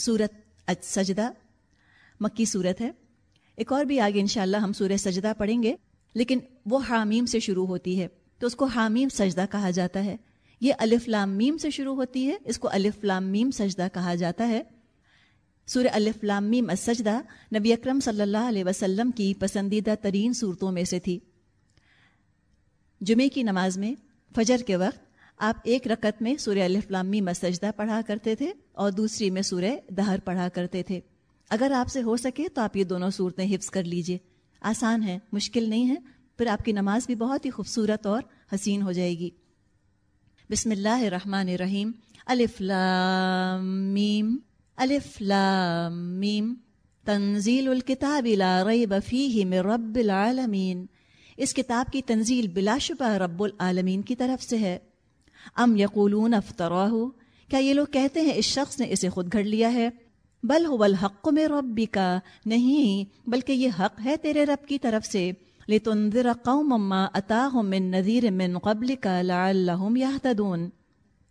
سورت سجدہ، مکی صورت ہے۔ ایک اور بھی آگے انشاءاللہ ہم سورہ سجدہ پڑھیں گے، لیکن وہ حامیم سے شروع ہوتی ہے۔ تو اس کو حامیم سجدہ کہا جاتا ہے۔ یہ الف لام میم سے شروع ہوتی ہے، اس کو الف لام میم سجدہ کہا جاتا ہے۔ سورہ الف لام میم السجدہ نبی اکرم صلی اللہ علیہ وسلم کی پسندیدہ ترین صورتوں میں سے تھی۔ جمعے کی نماز میں، فجر کے وقت آپ ایک رکت میں سورہ الف لام میم السجدہ پڑھا کرتے تھے اور دوسری میں سورہ دہر پڑھا کرتے تھے۔ اگر آپ سے ہو سکے تو آپ یہ دونوں صورتیں حفظ کر لیجیے۔ آسان ہے، مشکل نہیں ہے، پھر آپ کی نماز بھی بہت ہی خوبصورت اور حسین ہو جائے گی۔ بسم اللہ الرحمن الرحیم۔ الف لام میم۔ الف لام میم۔ تنزیل الکتاب لا ریب فیہ من رب العالمین۔ اس کتاب کی تنزیل بلا شبہ رب العالمین کی طرف سے ہے۔ ام یقولون افطراہ کیا یہ لوگ کہتے ہیں اس شخص نے اسے خود گھڑ لیا ہے؟ بل هو الحق میں ربی کا نہیں، بلکہ یہ حق ہے تیرے رب کی طرف سے۔ لتنذر قوم ما اتاهم من نذیر من قبلك لعلهم يهتدون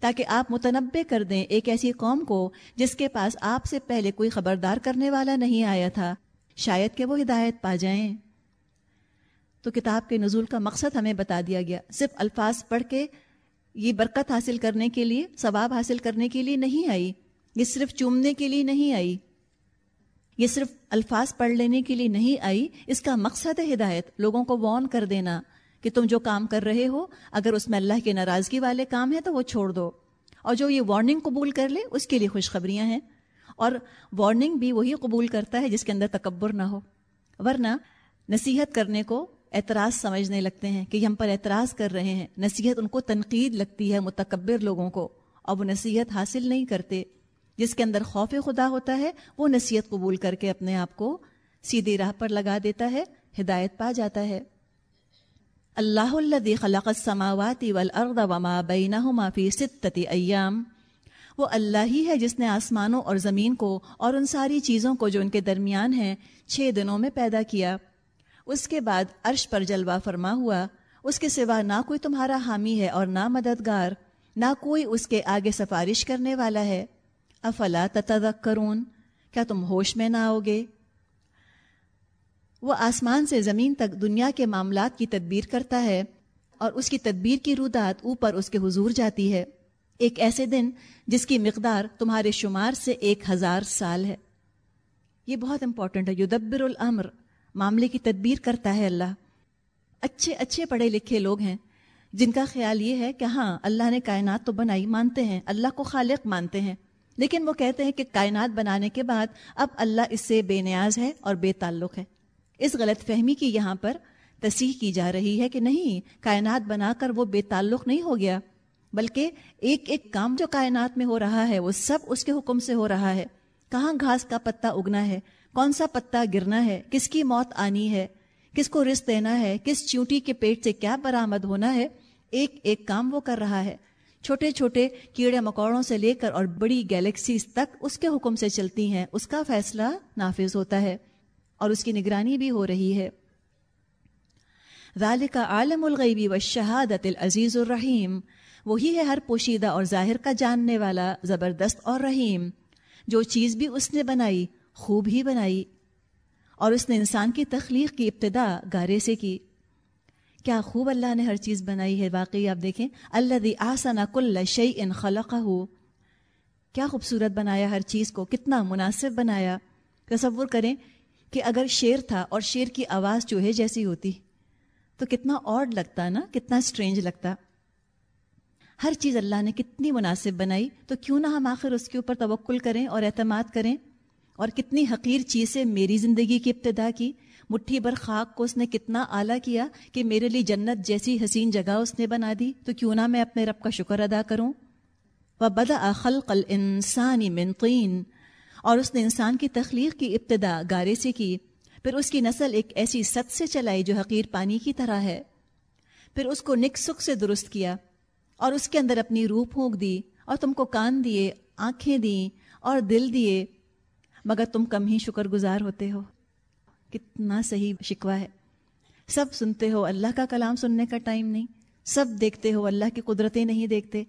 تاکہ آپ متنبع کر دیں ایک ایسی قوم کو جس کے پاس آپ سے پہلے کوئی خبردار کرنے والا نہیں آیا تھا۔ شاید کہ وہ ہدایت پا جائیں۔ تو کتاب کے نزول کا مقصد ہمیں بتا دیا گیا۔ صرف الفاظ پڑھ کے یہ برکت حاصل کرنے کے لیے، ثواب حاصل کرنے کے لیے نہیں آئی۔ یہ صرف چومنے کے لیے نہیں آئی۔ یہ صرف الفاظ پڑھ لینے کے لیے نہیں آئی۔ اس کا مقصد ہے ہدایت۔ لوگوں کو وارن کر دینا کہ تم جو کام کر رہے ہو، اگر اس میں اللہ کی ناراضگی والے کام ہیں تو وہ چھوڑ دو۔ اور جو یہ وارننگ قبول کر لے، اس کے لیے خوشخبریاں ہیں۔ اور وارننگ بھی وہی قبول کرتا ہے جس کے اندر تکبر نہ ہو۔ ورنہ نصیحت کرنے کو اعتراض سمجھنے لگتے ہیں کہ ہم پر اعتراض کر رہے ہیں۔ نصیحت ان کو تنقید لگتی ہے متکبر لوگوں کو۔ اور وہ نصیحت حاصل نہیں کرتے۔ جس کے اندر خوف خدا ہوتا ہے، وہ نصیحت قبول کر کے اپنے آپ کو سیدھی راہ پر لگا دیتا ہے، ہدایت پا جاتا ہے۔ اللہ الذي خلق السماوات والارض وما بينهما في ستة ایام۔ وہ اللہ ہی ہے جس نے آسمانوں اور زمین کو اور ان ساری چیزوں کو جو ان کے درمیان ہیں، چھ دنوں میں پیدا کیا۔ اس کے بعد عرش پر جلوہ فرما ہوا، اس کے سوا نہ کوئی تمہارا حامی ہے اور نہ مددگار، نہ کوئی اس کے آگے سفارش کرنے والا ہے۔ افلا تتذکرون؟ کیا تم ہوش میں نہ آؤ گے؟ وہ آسمان سے زمین تک دنیا کے معاملات کی تدبیر کرتا ہے اور اس کی تدبیر کی رودات اوپر اس کے حضور جاتی ہے۔ ایک ایسے دن جس کی مقدار تمہارے شمار سے ایک ہزار سال ہے۔ یہ بہت امپورٹنٹ ہے۔ یدبر الامر معاملے کی تدبیر کرتا ہے اللہ۔ اچھے اچھے پڑھے لکھے لوگ ہیں۔ جن کا خیال یہ ہے کہ ہاں اللہ نے کائنات تو بنائی مانتے ہیں، اللہ کو خالق مانتے ہیں۔ لیکن وہ کہتے ہیں کہ کائنات بنانے کے بعد اب اللہ اس سے بے نیاز ہے اور بے تعلق ہے۔ اس غلط فہمی کی یہاں پر تصحیح کی جا رہی ہے کہ نہیں، کائنات بنا کر وہ بے تعلق نہیں ہو گیا، بلکہ ایک ایک کام جو کائنات میں ہو رہا ہے، وہ سب اس کے حکم سے ہو رہا ہے۔ کہاں گھاس کا پتا اگنا ہے؟ کون سا پتا گرنا ہے؟ کس کی موت آنی ہے؟ کس کو رزق دینا ہے؟ کس چیوٹی کے پیٹ سے کیا برآمد ہونا ہے؟ ایک ایک کام وہ کر رہا ہے۔ چھوٹے چھوٹے کیڑے مکوڑوں سے لے کر اور بڑی گیلیکسیز تک اس کے حکم سے چلتی ہیں۔ اس کا فیصلہ نافذ ہوتا ہے اور اس کی نگرانی بھی ہو رہی ہے۔ ذالک عالم الغیبی و شہادت العزیز الرحیم۔ وہی ہے ہر پوشیدہ اور ظاہر کا جاننے والا، زبردست اور رحیم۔ جو چیز بھی اس نے بنائی، خوب ہی بنائی۔ اور اس نے انسان کی تخلیق کی ابتدا گارے سے کی۔ کیا خوب اللہ نے ہر چیز بنائی ہے، واقعی آپ دیکھیں۔ اللہ دی آسن کل شعی ان خلق ہو کیا خوبصورت بنایا ہر چیز کو، کتنا مناسب بنایا۔ تصور کریں کہ اگر شیر تھا اور شیر کی آواز چوہے جیسی ہوتی، تو کتنا آڈ لگتا نا، کتنا اسٹرینج لگتا۔ ہر چیز اللہ نے کتنی مناسب بنائی، تو کیوں نہ ہم آخر اس کے اوپر توکل کریں اور اعتماد کریں؟ اور کتنی حقیر چیز سے میری زندگی کی ابتدا کی۔ مٹھی بھر خاک کو اس نے کتنا اعلیٰ کیا کہ میرے لیے جنت جیسی حسین جگہ اس نے بنا دی۔ تو کیوں نہ میں اپنے رب کا شکر ادا کروں؟ و بدا خلق الانسانی من طین اور اس نے انسان کی تخلیق کی ابتدا گارے سے کی۔ پھر اس کی نسل ایک ایسی ست سے چلائی جو حقیر پانی کی طرح ہے۔ پھر اس کو نک سکھ سے درست کیا۔ اور اس کے اندر اپنی روح پھونک دی اور تم کو کان دیے، آنکھیں دیں اور دل دیے، مگر تم کم ہی شکر گزار ہوتے ہو۔ کتنا صحیح شکوہ ہے۔ سب سنتے ہو اللہ کا کلام سننے کا ٹائم نہیں۔ سب دیکھتے ہو اللہ کی قدرتیں نہیں دیکھتے۔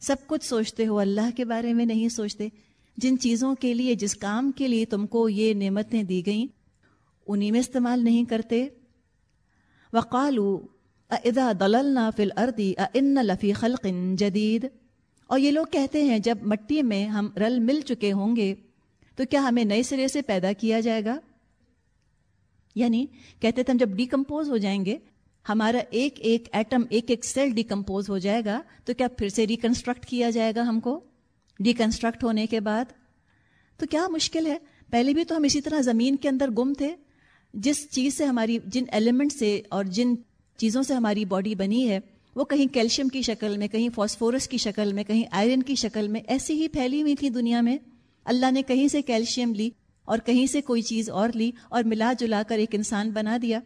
سب کچھ سوچتے ہو اللہ کے بارے میں نہیں سوچتے۔ جن چیزوں کے لیے، جس کام کے لیے تم کو یہ نعمتیں دی گئیں، انہیں میں استعمال نہیں کرتے۔ وقالو ادا دلل فل اردی ان لفی خلق جدید اور یہ لوگ کہتے ہیں جب مٹی میں ہم رل مل چکے ہوں گے، تو کیا ہمیں نئے سرے سے پیدا کیا جائے گا؟ یعنی کہتے تھے ہم جب ڈیکمپوز ہو جائیں گے، ہمارا ایک ایک ایٹم، ایک ایک سیل ڈیکمپوز ہو جائے گا، تو کیا پھر سے ریکنسٹرکٹ کیا جائے گا ہم کو؟ ڈیکنسٹرکٹ ہونے کے بعد۔ تو کیا مشکل ہے؟ پہلے بھی تو ہم اسی طرح زمین کے اندر گم تھے۔ جس چیز سے ہماری، جن ایلیمنٹ سے اور جن چیزوں سے ہماری باڈی بنی ہے، وہ کہیں کیلشیم کی شکل میں، کہیں فاسفورس کی شکل میں، کہیں آئرن کی شکل میں ایسی ہی پھیلی ہوئی تھی دنیا میں۔ اللہ نے کہیں سے کیلشیم لی اور کہیں سے کوئی چیز اور لی اور ملا جلا کر ایک انسان بنا دیا۔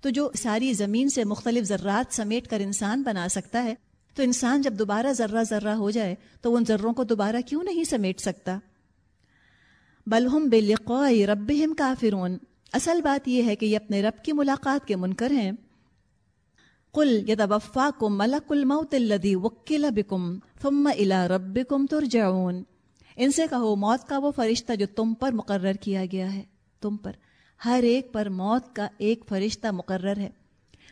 تو جو ساری زمین سے مختلف ذرات سمیٹ کر انسان بنا سکتا ہے، تو انسان جب دوبارہ ذرہ ذرہ ہو جائے، تو ان ذروں کو دوبارہ کیوں نہیں سمیٹ سکتا؟ بلہم بے لقو رب کافرون۔ اصل بات یہ ہے کہ یہ اپنے رب کی ملاقات کے منکر ہیں۔ کل یتوفا کم ملک الموت الذی وکل بکم ثم الى ربکم ترجعون۔ ان سے کہو، موت کا وہ فرشتہ جو تم پر مقرر کیا گیا ہے۔ تم پر۔ ہر ایک پر موت کا ایک فرشتہ مقرر ہے۔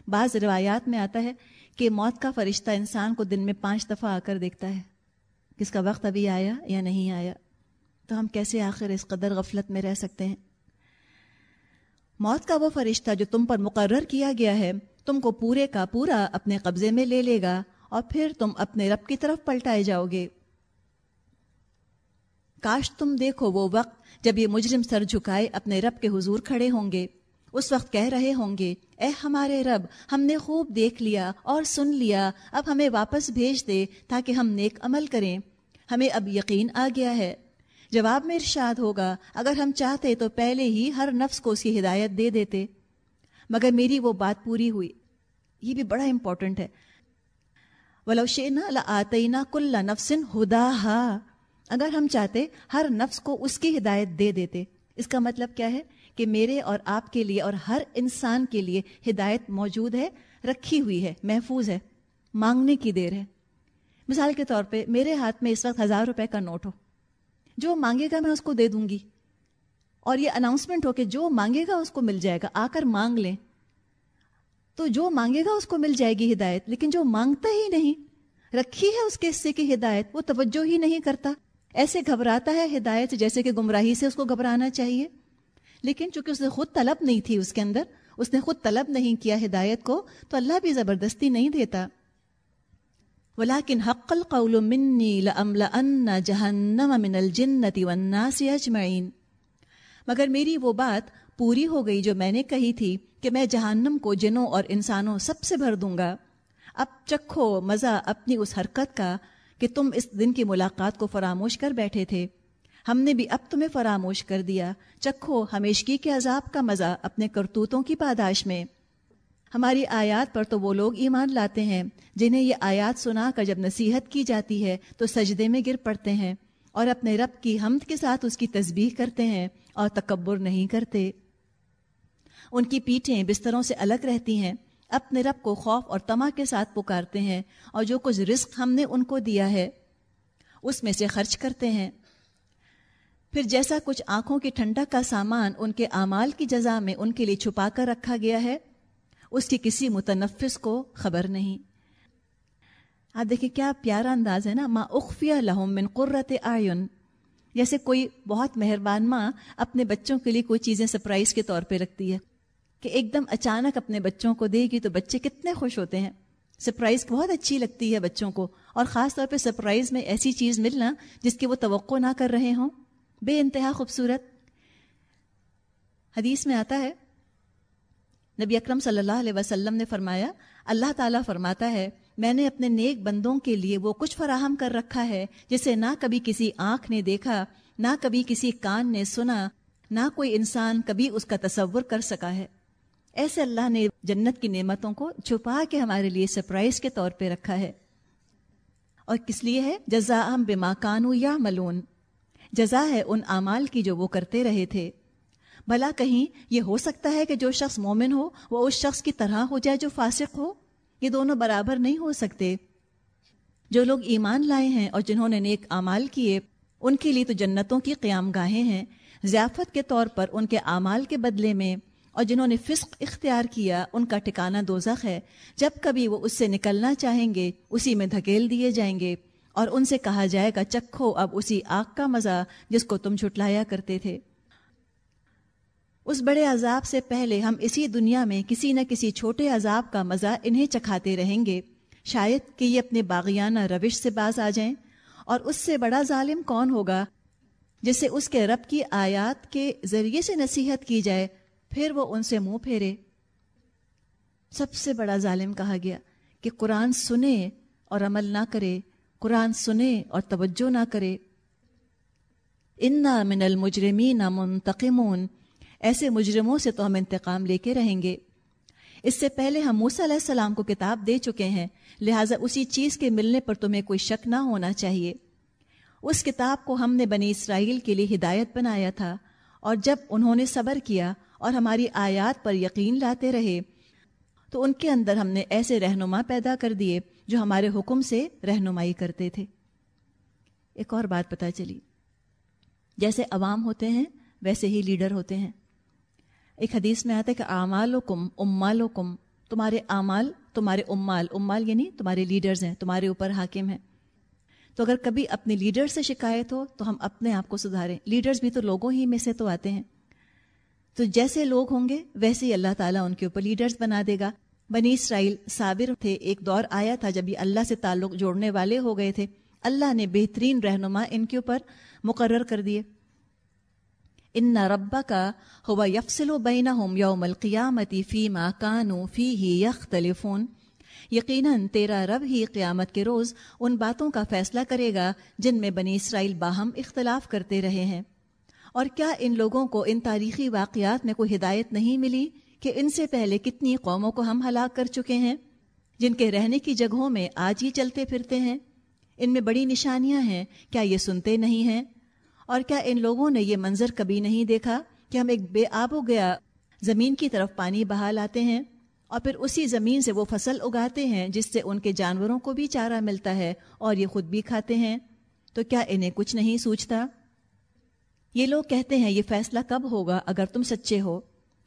بعض روایات میں آتا ہے کہ موت کا فرشتہ انسان کو دن میں پانچ دفعہ آ کر دیکھتا ہے۔ کس کا وقت ابھی آیا یا نہیں آیا؟ تو ہم کیسے آخر اس قدر غفلت میں رہ سکتے ہیں؟ موت کا وہ فرشتہ جو تم پر مقرر کیا گیا ہے تم کو پورے کا پورا اپنے قبضے میں لے لے گا اور پھر تم اپنے رب کی طرف پلٹائے جاؤ گے۔ کاش تم دیکھو وہ وقت جب یہ مجرم سر جھکائے اپنے رب کے حضور کھڑے ہوں گے۔ اس وقت کہہ رہے ہوں گے، اے ہمارے رب، ہم نے خوب دیکھ لیا اور سن لیا، اب ہمیں واپس بھیج دے تاکہ ہم نیک عمل کریں۔ ہمیں اب یقین آ گیا ہے۔ جواب میں ارشاد ہوگا، اگر ہم چاہتے تو پہلے ہی ہر نفس کو اس کی ہدایت دے دیتے۔ مگر میری وہ بات پوری ہوئی۔ یہ بھی بڑا امپورٹنٹ ہے۔ ولوشینا آتئینہ کل نفسن ہدا اگر ہم چاہتے ہر نفس کو اس کی ہدایت دے دیتے۔ اس کا مطلب کیا ہے؟ کہ میرے اور آپ کے لیے اور ہر انسان کے لیے ہدایت موجود ہے، رکھی ہوئی ہے، محفوظ ہے، مانگنے کی دیر ہے۔ مثال کے طور پہ، میرے ہاتھ میں اس وقت ہزار روپے کا نوٹ ہو۔ جو مانگے گا میں اس کو دے دوں گی۔ اور یہ اناؤنسمنٹ ہو کہ جو مانگے گا اس کو مل جائے گا۔ آ کر مانگ لیں۔ تو جو مانگے گا اس کو مل جائے گی ہدایت، لیکن جو مانگتا ہی نہیں، رکھی ہے اس کے حصے کی ہدایت، وہ توجہ ہی نہیں کرتا۔ ایسے گھبراتا ہے ہدایت جیسے کہ گمراہی سے اس کو گھبرانا چاہیے۔ لیکن چونکہ اس نے خود طلب نہیں تھی اس کے اندر، اس نے خود طلب نہیں کیا ہدایت کو، تو اللہ بھی زبردستی نہیں دیتا۔ ولیکن حق القول منی لأملأن جہنم من الجنت والناس اجمعین مگر میری وہ بات پوری ہو گئی جو میں نے کہی تھی۔ کہ میں جہنم کو جنوں اور انسانوں سب سے بھر دوں گا۔ اب چکھو مزہ اپنی اس حرکت کا کہ تم اس دن کی ملاقات کو فراموش کر بیٹھے تھے۔ ہم نے بھی اب تمہیں فراموش کر دیا۔ چکھو ہمیشگی کے عذاب کا مزہ اپنے کرتوتوں کی پاداش میں۔ ہماری آیات پر تو وہ لوگ ایمان لاتے ہیں، جنہیں یہ آیات سنا کر جب نصیحت کی جاتی ہے تو سجدے میں گر پڑتے ہیں اور اپنے رب کی حمد کے ساتھ اس کی تسبیح کرتے ہیں اور تکبر نہیں کرتے۔ ان کی پیٹھیں بستروں سے الگ رہتی ہیں، اپنے رب کو خوف اور تما کے ساتھ پکارتے ہیں، اور جو کچھ رزق ہم نے ان کو دیا ہے، اس میں سے خرچ کرتے ہیں۔ پھر جیسا کچھ آنکھوں کی ٹھنڈک کا سامان ان کے اعمال کی جزا میں ان کے لیے چھپا کر رکھا گیا ہے، اس کی کسی متنفس کو خبر نہیں۔ آپ دیکھیں کیا پیارا انداز ہے نا ماں اخفیہ لہم من قرت آئین جیسے کوئی بہت مہربان ماں اپنے بچوں کے لیے کوئی چیزیں سرپرائز کے طور پہ رکھتی ہے۔ کہ ایک دم اچانک اپنے بچوں کو دے گی تو بچے کتنے خوش ہوتے ہیں۔ سرپرائز بہت اچھی لگتی ہے بچوں کو اور خاص طور پہ سرپرائز میں ایسی چیز ملنا جس کی وہ توقع نہ کر رہے ہوں۔ بے انتہا خوبصورت۔ حدیث میں آتا ہے، نبی اکرم صلی اللہ علیہ وسلم نے فرمایا، اللہ تعالیٰ فرماتا ہے، میں نے اپنے نیک بندوں کے لیے وہ کچھ فراہم کر رکھا ہے جسے نہ کبھی کسی آنکھ نے دیکھا، نہ کبھی کسی کان نے سنا، نہ کوئی انسان کبھی اس کا تصور کر سکا ہے۔ ایسے اللہ نے جنت کی نعمتوں کو چھپا کے ہمارے لیے سرپرائز کے طور پہ رکھا ہے۔ اور کس لیے ہے؟ جزا بے ماکانو یا ملون جزا ہے ان اعمال کی جو وہ کرتے رہے تھے۔ بھلا کہیں یہ ہو سکتا ہے کہ جو شخص مومن ہو، وہ اس شخص کی طرح ہو جائے جو فاسق ہو؟ یہ دونوں برابر نہیں ہو سکتے۔ جو لوگ ایمان لائے ہیں اور جنہوں نے نیک اعمال کیے، ان کے لیے تو جنتوں کی قیام گاہیں ہیں۔ ضیافت کے طور پر ان کے اعمال کے بدلے میں اور جنہوں نے فسق اختیار کیا، ان کا ٹھکانہ دوزخ ہے۔ جب کبھی وہ اس سے نکلنا چاہیں گے، اسی میں دھکیل دیے جائیں گے۔ اور ان سے کہا جائے گا، چکھو، اب اسی آگ کا مزہ جس کو تم چھٹلایا کرتے تھے۔ اس بڑے عذاب سے پہلے ہم اسی دنیا میں کسی نہ کسی چھوٹے عذاب کا مزہ انہیں چکھاتے رہیں گے۔ شاید کہ یہ اپنے باغیانہ روش سے باز آ جائیں۔ اور اس سے بڑا ظالم کون ہوگا جسے اس کے رب کی آیات کے ذریعے سے نصیحت کی جائے پھر وہ ان سے منہ پھیرے۔ سب سے بڑا ظالم کہا گیا کہ قرآن سنے اور عمل نہ کرے، قرآن سنے اور توجہ نہ کرے۔ انا من المجرمین منتقمون۔ ایسے مجرموں سے تو ہم انتقام لے کے رہیں گے۔ اس سے پہلے ہم موسیٰ علیہ السلام کو کتاب دے چکے ہیں، لہٰذا اسی چیز کے ملنے پر تمہیں کوئی شک نہ ہونا چاہیے۔ اس کتاب کو ہم نے بنی اسرائیل کے لیے ہدایت بنایا تھا اور جب انہوں نے صبر کیا اور ہماری آیات پر یقین لاتے رہے۔ تو ان کے اندر ہم نے ایسے رہنما پیدا کر دیے جو ہمارے حکم سے رہنمائی کرتے تھے۔ ایک اور بات پتہ چلی۔ جیسے عوام ہوتے ہیں، ویسے ہی لیڈر ہوتے ہیں۔ ایک حدیث میں آتا ہے کہ اعمال و کم امال و کم تمہارے اعمال، تمہارے امال امال یعنی تمہارے لیڈرز ہیں، تمہارے اوپر حاکم ہیں۔ تو اگر کبھی اپنے لیڈر سے شکایت ہو، تو ہم اپنے آپ کو سدھاریں۔ لیڈرز بھی تو لوگوں ہی میں سے تو آتے ہیں۔ تو جیسے لوگ ہوں گے، ویسے ہی اللہ تعالیٰ ان کے اوپر لیڈرز بنا دے گا۔ بنی اسرائیل صابر تھے، ایک دور آیا تھا جب یہ اللہ سے تعلق جوڑنے والے ہو گئے تھے۔ اللہ نے بہترین رہنما ان کے اوپر مقرر کر دیے۔ ان ربا کا ہوا یفسل و بین ہوم یوم القیامتی فی ما کانو فی ہی یختلفون۔ یقیناً تیرا رب ہی قیامت کے روز ان باتوں کا فیصلہ کرے گا جن میں بنی اسرائیل باہم اختلاف کرتے رہے ہیں۔ اور کیا ان لوگوں کو ان تاریخی واقعات میں کوئی ہدایت نہیں ملی کہ ان سے پہلے کتنی قوموں کو ہم ہلاک کر چکے ہیں؟ جن کے رہنے کی جگہوں میں آج ہی چلتے پھرتے ہیں۔ ان میں بڑی نشانیاں ہیں۔ کیا یہ سنتے نہیں ہیں؟ اور کیا ان لوگوں نے یہ منظر کبھی نہیں دیکھا کہ ہم ایک بے آب ہو گیا زمین کی طرف پانی بہا لاتے ہیں اور پھر اسی زمین سے وہ فصل اگاتے ہیں جس سے ان کے جانوروں کو بھی چارہ ملتا ہے اور یہ خود بھی کھاتے ہیں؟ تو کیا انہیں کچھ نہیں سوچتا؟ یہ لوگ کہتے ہیں یہ فیصلہ کب ہوگا اگر تم سچے ہو؟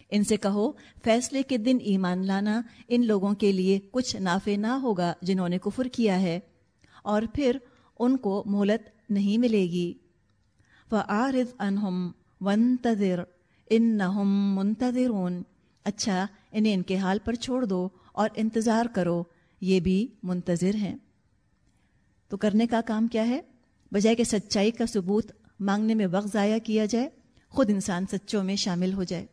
ان سے کہو، فیصلے کے دن ایمان لانا ان لوگوں کے لیے کچھ نافع نہ ہوگا جنہوں نے کفر کیا ہے، اور پھر ان کو مہلت نہیں ملے گی۔ وہ آرز انہم ونتظر ان منتظرون۔ اچھا انہیں ان کے حال پر چھوڑ دو اور انتظار کرو، یہ بھی منتظر ہیں۔ تو کرنے کا کام کیا ہے؟ بجائے کہ سچائی کا ثبوت مانگنے میں وقت ضائع کیا جائے خود انسان سچوں میں شامل ہو جائے۔